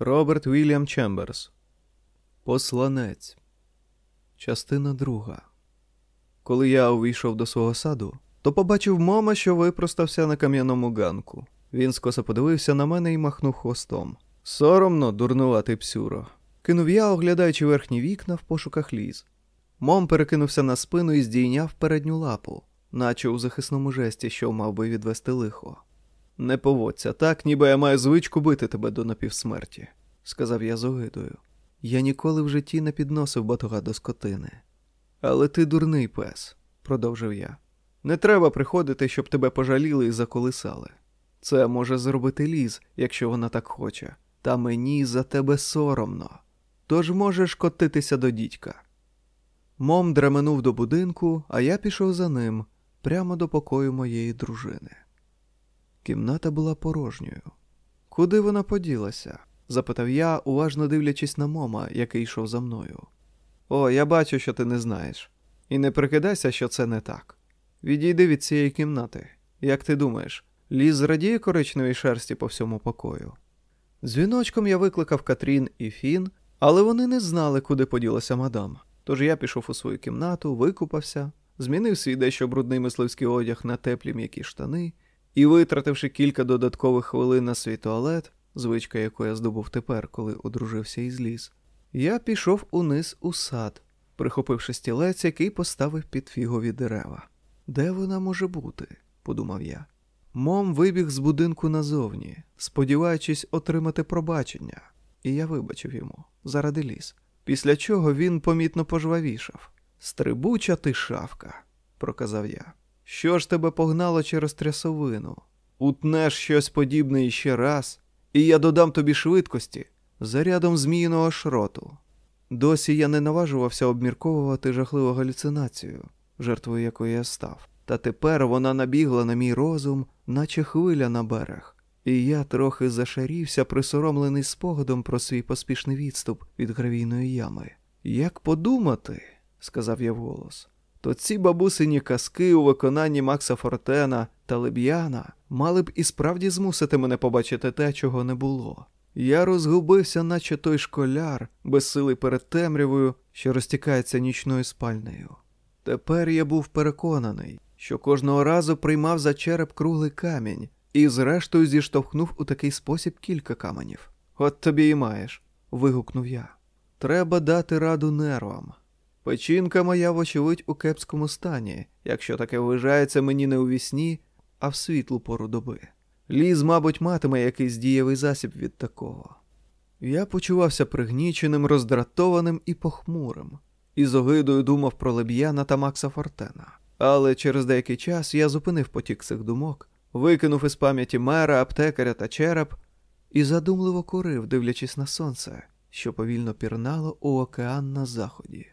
Роберт Вільям Чемберс. Посланець. Частина друга. Коли я увійшов до свого саду, то побачив мома, що випростався на кам'яному ганку. Він скоса подивився на мене і махнув хвостом. Соромно, дурнуватий псюро. Кинув я, оглядаючи верхні вікна в пошуках ліз. Мом перекинувся на спину і здійняв передню лапу, наче у захисному жесті, що мав би відвести лихо. Не поводься так, ніби я маю звичку бити тебе до напівсмерті, сказав я з огидою. Я ніколи в житті не підносив батога до скотини. Але ти дурний пес, продовжив я. Не треба приходити, щоб тебе пожаліли і заколисали. Це може зробити ліз, якщо вона так хоче, та мені за тебе соромно. Тож можеш котитися до дідька. Мом дременув до будинку, а я пішов за ним прямо до покою моєї дружини. Кімната була порожньою. Куди вона поділася? запитав я, уважно дивлячись на мома, який йшов за мною. О, я бачу, що ти не знаєш. І не прикидайся, що це не так. Відійди від цієї кімнати. Як ти думаєш, ліс зрадіє коричневій шерсті по всьому покою? Дзвіночком я викликав Катрін і Фін, але вони не знали, куди поділася мадам. Тож я пішов у свою кімнату, викупався, змінив свій дещо брудний мисливський одяг на теплі м'які штани і, витративши кілька додаткових хвилин на свій туалет, звичка, яку я здобув тепер, коли одружився із ліс, я пішов униз у сад, прихопивши стілець, який поставив під фігові дерева. Де вона може бути? подумав я. Мом вибіг з будинку назовні, сподіваючись отримати пробачення, і я вибачив йому заради ліс. Після чого він помітно пожвавішав. Стрибуча ти шавка, проказав я. Що ж тебе погнало через трясовину? Утнеш щось подібне іще раз, і я додам тобі швидкості зарядом зміїного шроту. Досі я не наважувався обмірковувати жахливу галюцинацію, жертвою якої я став. Та тепер вона набігла на мій розум, наче хвиля на берег, і я трохи зашарівся, присоромлений спогадом про свій поспішний відступ від гравійної ями. Як подумати, сказав я вголос, то ці бабусині казки у виконанні Макса Фортена та Леб'яна мали б і справді змусити мене побачити те, чого не було. Я розгубився, наче той школяр, безсилий перед темрявою, що розтікається нічною спальнею. Тепер я був переконаний, що кожного разу приймав за череп круглий камінь і, зрештою, зіштовхнув у такий спосіб кілька каменів. От тобі і маєш, вигукнув я. Треба дати раду нервам. Печінка моя, вочевидь, у кепському стані, якщо таке вважається мені не у вісні, а в світлу пору доби. Ліз, мабуть, матиме якийсь дієвий засіб від такого. Я почувався пригніченим, роздратованим і похмурим, і з огидою думав про Леб'яна та Макса Фортена. Але через деякий час я зупинив потік цих думок, викинув із пам'яті мера, аптекаря та череп і задумливо курив, дивлячись на сонце, що повільно пірнало у океан на заході.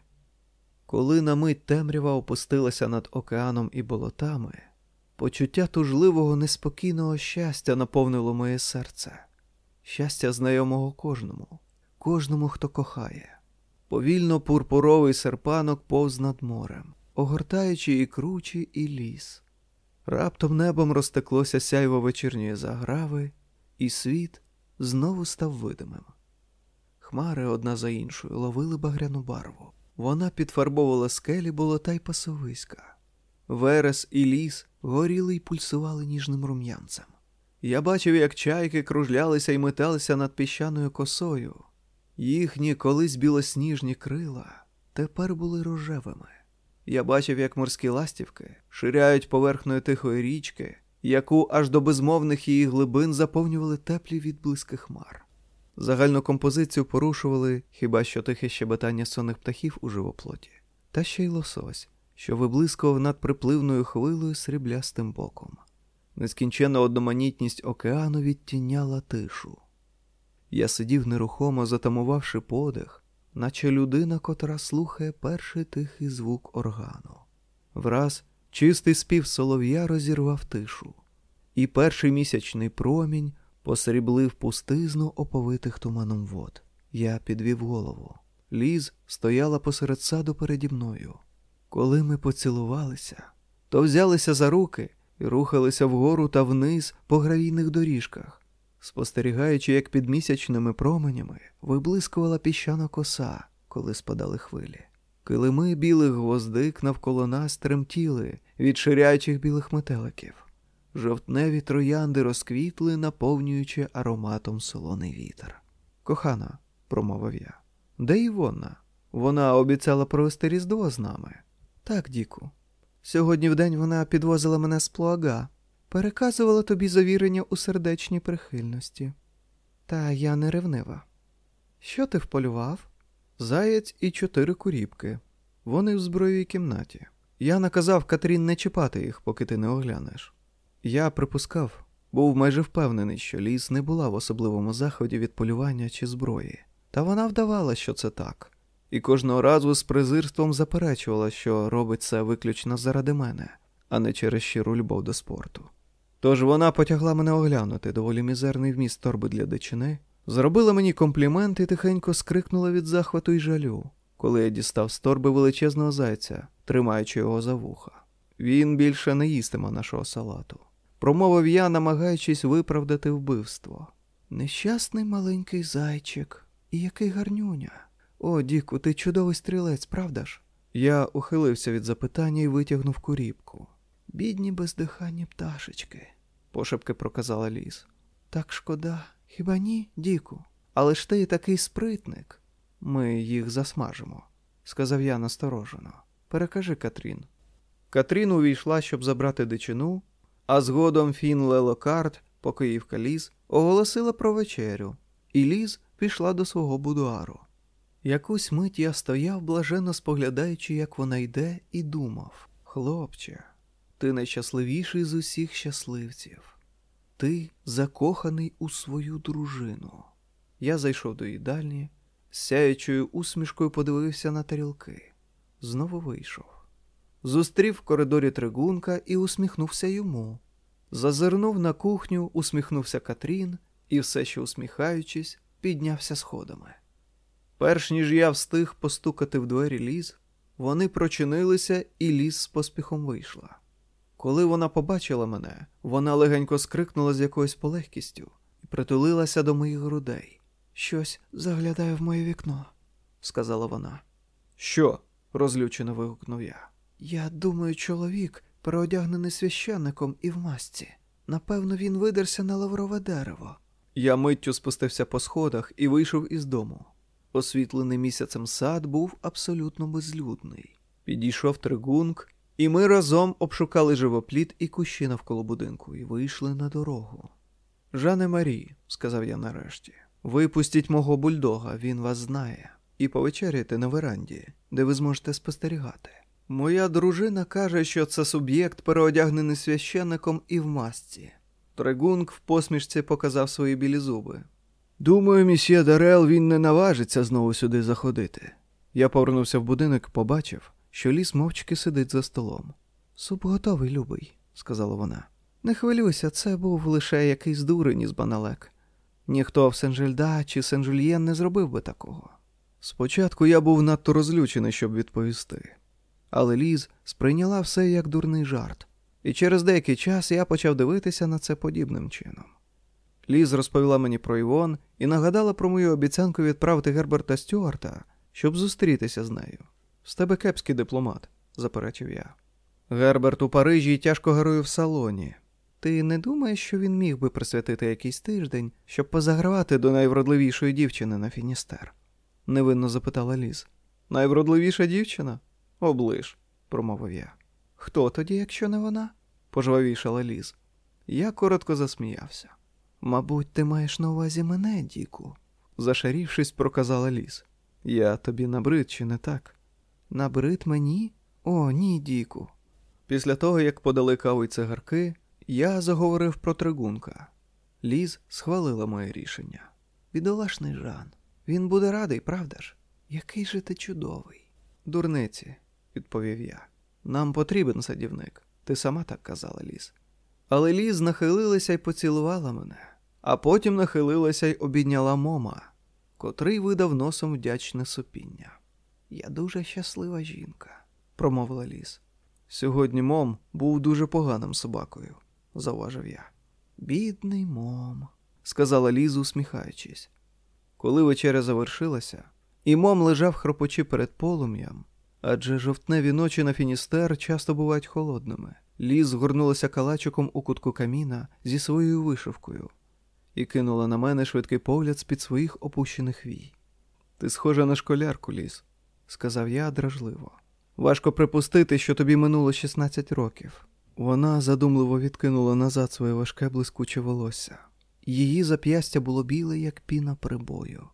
Коли на мить темрява опустилася над океаном і болотами, почуття тужливого неспокійного щастя наповнило моє серце, щастя знайомого кожному, кожному, хто кохає. Повільно пурпуровий серпанок повз над морем, огортаючи і кручі, і ліс. Раптом небом розтеклося сяйво вечірньої заграви, і світ знову став видимим. Хмари одна за іншою ловили багряну барву. Вона підфарбовувала скелі болота й пасовиська. Верес і ліс горіли й пульсували ніжним рум'янцем. Я бачив, як чайки кружлялися й металися над піщаною косою. Їхні колись білосніжні крила тепер були рожевими. Я бачив, як морські ластівки ширяють поверхнею тихої річки, яку аж до безмовних її глибин заповнювали теплі відблиски хмар. Загальну композицію порушували хіба що тихе щебетання сонних птахів у живоплоті, та ще й лосось, що виблискував над припливною хвилою сріблястим боком. Нескінченна одноманітність океану відтіняла тишу. Я сидів нерухомо, затамувавши подих, наче людина, котра слухає перший тихий звук органу. Враз чистий спів солов'я розірвав тишу, і перший місячний промінь посріблив пустизну оповитих туманом вод. Я підвів голову. Ліз стояла посеред саду переді мною. Коли ми поцілувалися, то взялися за руки і рухалися вгору та вниз по гравійних доріжках. спостерігаючи, як під місячними променями виблискувала піщана коса, коли спадали хвилі. Килими білих гвоздик навколо нас тремтіли від ширяючих білих метеликів. Жовтневі троянди розквітли, наповнюючи ароматом солоний вітер. Кохана, промовив я, де Івонна? Вона обіцяла провести різдво з нами. Так, Діку. Сьогодні вдень вона підвозила мене з плуага, переказувала тобі завірення у сердечній прихильності. Та я не ревнива. Що ти вполював? Заєць і чотири куріпки. Вони в зброєвій кімнаті. Я наказав Катрін не чіпати їх, поки ти не оглянеш. Я припускав, був майже впевнений, що ліс не була в особливому заході від полювання чи зброї, та вона вдавала, що це так, і кожного разу з презирством заперечувала, що робить це виключно заради мене, а не через щиру любов до спорту. Тож вона потягла мене оглянути доволі мізерний вміст торби для дичини, зробила мені комплімент і тихенько скрикнула від захвату й жалю, коли я дістав з торби величезного зайця, тримаючи його за вуха. Він більше не їстиме нашого салату промовив я, намагаючись виправдати вбивство. Нещасний маленький зайчик, і який гарнюня. О, Діку, ти чудовий стрілець, правда ж? Я ухилився від запитання і витягнув куріпку. Бідні бездиханні пташечки, пошепки проказала ліс. Так шкода, хіба ні, Діку? Але ж ти такий спритник. Ми їх засмажимо, сказав я насторожено. Перекажи Катрін. Катрін увійшла, щоб забрати дичину, а згодом Фін Лелокарт, покоївка Ліз, оголосила про вечерю, і Ліз пішла до свого будуару. Якусь мить я стояв, блаженно споглядаючи, як вона йде, і думав: Хлопче, ти найщасливіший з усіх щасливців, ти закоханий у свою дружину. Я зайшов до їдальні, сяючою усмішкою подивився на тарілки. Знову вийшов. Зустрів в коридорі тригунка і усміхнувся йому. Зазирнув на кухню, усміхнувся Катрін і, все ще усміхаючись, піднявся сходами. Перш ніж я встиг постукати в двері ліз, вони прочинилися, і ліз з поспіхом вийшла. Коли вона побачила мене, вона легенько скрикнула з якоюсь полегкістю і притулилася до моїх грудей. Щось заглядає в моє вікно, сказала вона. Що? розлючено вигукнув я. Я думаю, чоловік, переодягнений священником і в масці. Напевно, він видерся на лаврове дерево. Я миттю спустився по сходах і вийшов із дому. Освітлений місяцем сад був абсолютно безлюдний. Підійшов тригунг, і ми разом обшукали живопліт і кущі навколо будинку і вийшли на дорогу. Жане Марі, сказав я нарешті, випустіть мого бульдога, він вас знає, і повечеряйте на веранді, де ви зможете спостерігати. Моя дружина каже, що це суб'єкт, переодягнений священником і в масці. Трегунг в посмішці показав свої білі зуби. Думаю, місьє Дарел він не наважиться знову сюди заходити. Я повернувся в будинок і побачив, що ліс мовчки сидить за столом. Суп готовий, любий, сказала вона. Не хвилюйся, це був лише якийсь дурень із баналек. Ніхто в Сен-Жильда чи Сен-Жульєн не зробив би такого. Спочатку я був надто розлючений, щоб відповісти але Ліз сприйняла все як дурний жарт, і через деякий час я почав дивитися на це подібним чином. Ліз розповіла мені про Івон і нагадала про мою обіцянку відправити Герберта Стюарта, щоб зустрітися з нею. З тебе кепський дипломат, заперечив я. Герберт у Парижі тяжко герує в салоні. Ти не думаєш, що він міг би присвятити якийсь тиждень, щоб позагравати до найвродливішої дівчини на Фіністер? невинно запитала Ліз. Найвродливіша дівчина? Оближ, промовив я. Хто тоді, якщо не вона? пожвавішала ліз. Я коротко засміявся. Мабуть, ти маєш на увазі мене, Діку, зашарівшись, проказала ліз. Я тобі набрид, чи не так? Набрид мені? О, ні, Діку. Після того, як подали каву й цигарки, я заговорив про тригунка. Ліз схвалила моє рішення. Бідолашний Жан. Він буде радий, правда ж? Який же ти чудовий. Дурниці, відповів я. Нам потрібен садівник. Ти сама так казала, Ліз. Але Ліз нахилилася й поцілувала мене, а потім нахилилася й обідняла мома, котрий видав носом вдячне сопіння. Я дуже щаслива жінка, промовила Ліз. Сьогодні мом був дуже поганим собакою, зауважив я. Бідний мом, сказала Ліза, усміхаючись. Коли вечеря завершилася, і мом лежав хропочи перед полум'ям, адже жовтневі ночі на Фіністер часто бувають холодними. Ліз згорнулася калачиком у кутку каміна зі своєю вишивкою і кинула на мене швидкий погляд з-під своїх опущених вій. Ти схожа на школярку, Ліз, сказав я дражливо. Важко припустити, що тобі минуло 16 років. Вона задумливо відкинула назад своє важке блискуче волосся. Її зап'ястя було біле, як піна прибою.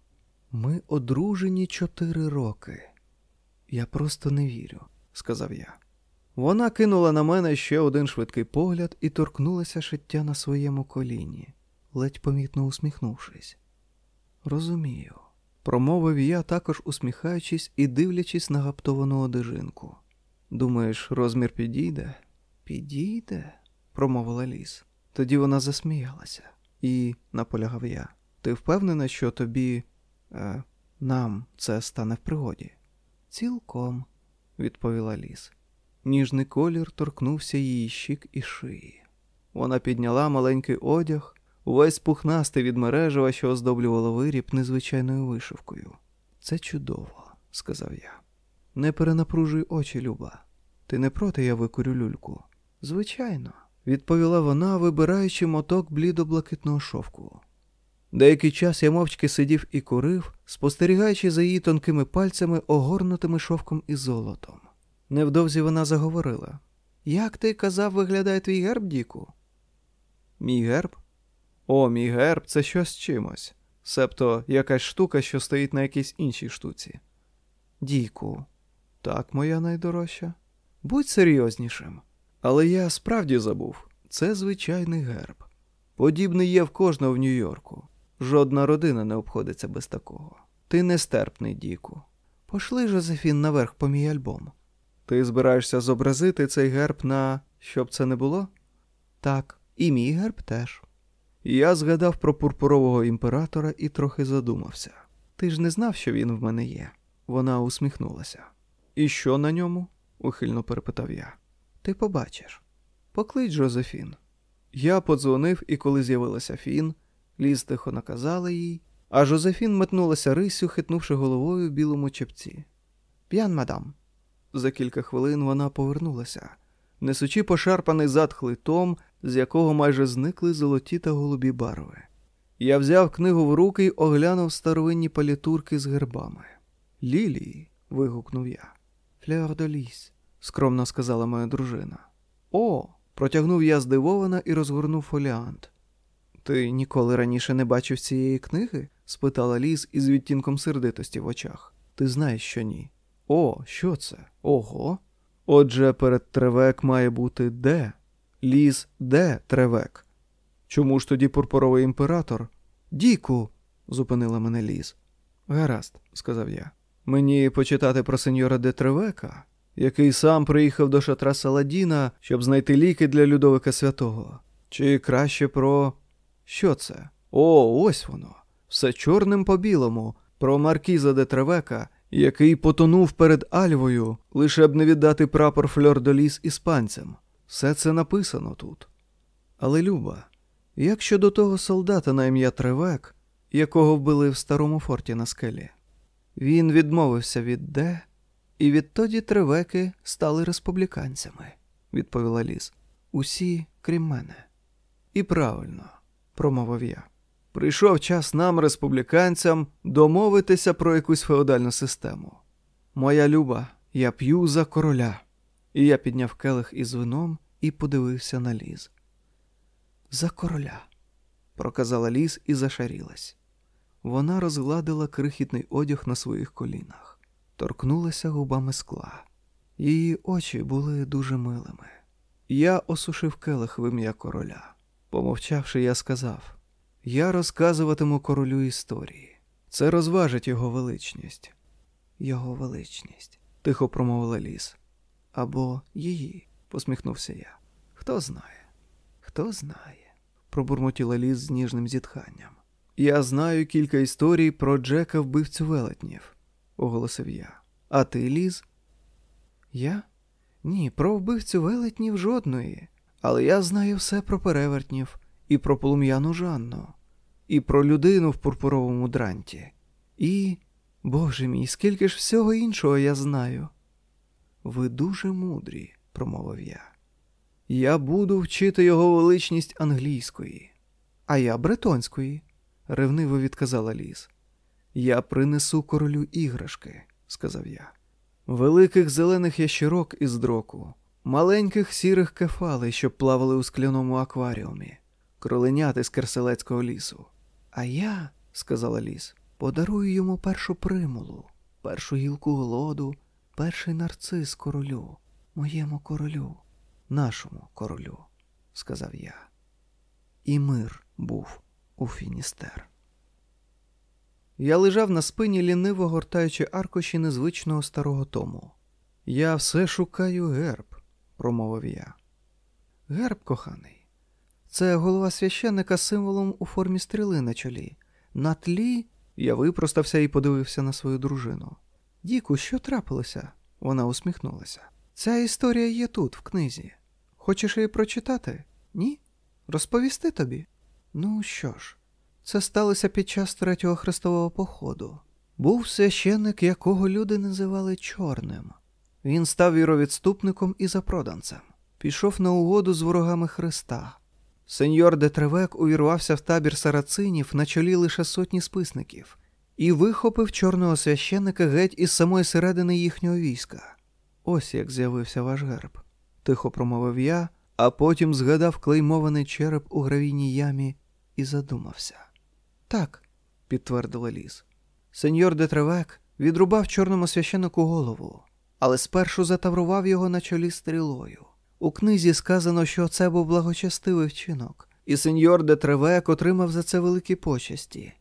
Ми одружені чотири роки. Я просто не вірю, сказав я. Вона кинула на мене ще один швидкий погляд і торкнулася шиття на своєму коліні, ледь помітно усміхнувшись. Розумію, промовив я, також усміхаючись і дивлячись на гаптовану одежинку. Думаєш, розмір підійде? Підійде, промовила ліс. Тоді вона засміялася, і, наполягав я, ти впевнена, що тобі, е, нам це стане в пригоді? Цілком, відповіла ліс. Ніжний колір торкнувся її щік і шиї. Вона підняла маленький одяг, увесь пухнастий від мережева, що оздоблювало виріб незвичайною вишивкою. Це чудово, сказав я. Не перенапружуй очі, Люба. Ти не проти я викурю люльку? Звичайно, відповіла вона, вибираючи моток блідо-блакитного шовку. Деякий час я мовчки сидів і курив, спостерігаючи за її тонкими пальцями, огорнутими шовком і золотом. Невдовзі вона заговорила. Як ти казав, виглядає твій герб, Діку? Мій герб? О, мій герб це щось чимось. Себто якась штука, що стоїть на якійсь іншій штуці. Діку, так, моя найдорожча. Будь серйознішим. Але я справді забув це звичайний герб. Подібний є в кожного в Нью-Йорку. Жодна родина не обходиться без такого. Ти нестерпний, Діку. Пошли, Жозефін, наверх по мій альбом. Ти збираєшся зобразити цей герб на щоб це не було? Так, і мій герб теж. Я згадав про пурпурового імператора і трохи задумався. Ти ж не знав, що він в мене є. Вона усміхнулася. І що на ньому? ухильно перепитав я. Ти побачиш. Поклич Жозефін. Я подзвонив, і коли з'явилася Фін, ліз тихо наказала їй, а Жозефін метнулася рисю, хитнувши головою в білому чепці. П'ян, мадам. За кілька хвилин вона повернулася, несучи пошарпаний затхлий том, з якого майже зникли золоті та голубі барви. Я взяв книгу в руки й оглянув старовинні палітурки з гербами. Лілії. вигукнув я. Флеор де ліс, скромно сказала моя дружина. О, протягнув я здивована і розгорнув фоліант. Ти ніколи раніше не бачив цієї книги? спитала ліс із відтінком сердитості в очах. Ти знаєш, що ні. О, що це? Ого. Отже, перед тревек має бути де? Ліс де тревек? Чому ж тоді пурпуровий імператор? Діку, зупинила мене ліс. Гаразд, сказав я. Мені почитати про сеньора де Тревека, який сам приїхав до шатра Саладіна, щоб знайти ліки для Людовика Святого. Чи краще про. Що це? О, ось воно. Все чорним по білому, про Маркіза де Тревека, який потонув перед Альвою, лише б не віддати прапор Фльор-до-Ліс іспанцям. Все це написано тут. Але Люба, як щодо того солдата на ім'я Тревек, якого вбили в старому форті на скелі, він відмовився від Де, і відтоді Тревеки стали республіканцями, відповіла Ліс. Усі, крім мене. І правильно, промовив я. Прийшов час нам, республіканцям, домовитися про якусь феодальну систему. Моя люба, я п'ю за короля. І я підняв келих із вином і подивився на ліз. За короля, проказала ліз і зашарілась. Вона розгладила крихітний одяг на своїх колінах, торкнулася губами скла. Її очі були дуже милими. Я осушив келих в ім'я короля. Помовчавши, я сказав. Я розказуватиму королю історії. Це розважить його величність. Його величність, тихо промовила ліс. Або її, посміхнувся я. Хто знає? Хто знає? пробурмотіла ліс з ніжним зітханням. Я знаю кілька історій про Джека вбивцю велетнів, оголосив я. А ти ліз? Я? Ні, про вбивцю велетнів жодної. Але я знаю все про перевертнів і про полум'яну Жанну, і про людину в пурпуровому дранті. І, Боже мій, скільки ж всього іншого я знаю. Ви дуже мудрі, промовив я. Я буду вчити його величність англійської, а я бретонської, ревниво відказала ліс. Я принесу королю іграшки, сказав я. Великих зелених ящерок із дроку, маленьких сірих кефалей, що плавали у скляному акваріумі, кроленяти з керселецького лісу. А я, сказала ліс, подарую йому першу примулу, першу гілку голоду, перший нарцис королю, моєму королю, нашому королю, сказав я. І мир був у Фіністер. Я лежав на спині, ліниво гортаючи аркуші незвичного старого тому. Я все шукаю герб, промовив я. Герб, коханий, це голова священника символом у формі стріли на чолі. На тлі я випростався і подивився на свою дружину. Діку, що трапилося? Вона усміхнулася. Ця історія є тут, в книзі. Хочеш її прочитати? Ні? Розповісти тобі? Ну що ж, це сталося під час третього хрестового походу. Був священник, якого люди називали чорним. Він став віровідступником і запроданцем, пішов на угоду з ворогами Христа. Сеньор де Тревек увірвався в табір сарацинів на чолі лише сотні списників і вихопив чорного священника геть із самої середини їхнього війська. Ось як з'явився ваш герб, тихо промовив я, а потім згадав клеймований череп у гравійній ямі і задумався. Так, підтвердила ліс. Сеньор де Тревек відрубав чорному священнику голову, але спершу затаврував його на чолі стрілою. У книзі сказано, що це був благочестивий вчинок, і сеньор де Тревек отримав за це великі почесті.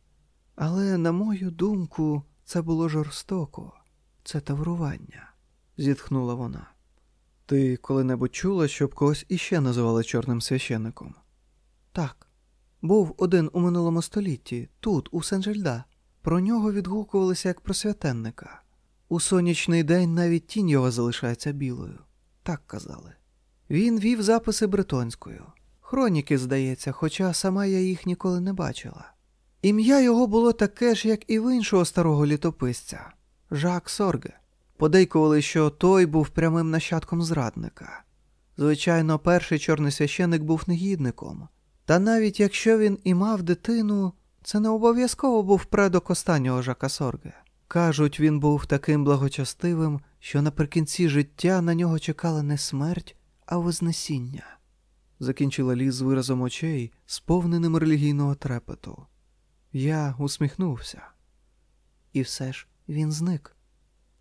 Але, на мою думку, це було жорстоко, це таврування, зітхнула вона. Ти коли-небудь чула, щоб когось іще називали чорним священником? Так. Був один у минулому столітті, тут, у Сен-Жильда. Про нього відгукувалися як про святенника. У сонячний день навіть тінь його залишається білою, так казали. Він вів записи бретонською. Хроніки, здається, хоча сама я їх ніколи не бачила. Ім'я його було таке ж, як і в іншого старого літописця Жак Сорге. Подейкували, що той був прямим нащадком зрадника. Звичайно, перший чорний священик був негідником, та навіть якщо він і мав дитину, це не обов'язково був предок останнього Жака Сорге. Кажуть, він був таким благочестивим, що наприкінці життя на нього чекала не смерть, а вознесіння. Закінчила ліс з виразом очей, сповненим релігійного трепету. Я усміхнувся. І все ж він зник,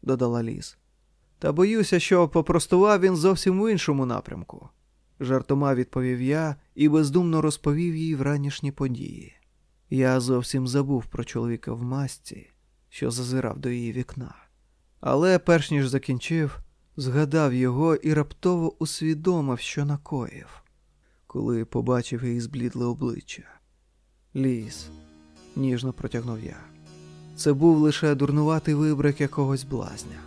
додала ліс. Та боюся, що попростував він зовсім в іншому напрямку, жартома відповів я і бездумно розповів їй вранішні події. Я зовсім забув про чоловіка в масці, що зазирав до її вікна. Але, перш ніж закінчив, згадав його і раптово усвідомив, що накоїв, коли побачив її зблідле обличчя. Ліс, ніжно протягнув я. Це був лише дурнуватий вибрик якогось блазня.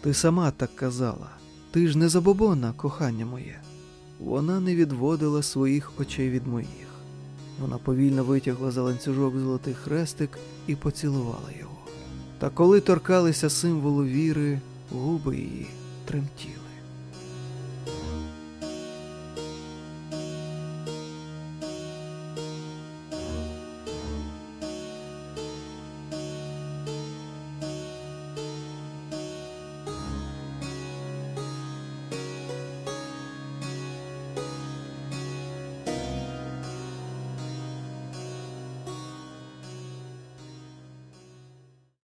Ти сама так казала. Ти ж не забобонна, кохання моє. Вона не відводила своїх очей від моїх. Вона повільно витягла за ланцюжок золотий хрестик і поцілувала його. Та коли торкалися символу віри, губи її тремтіли.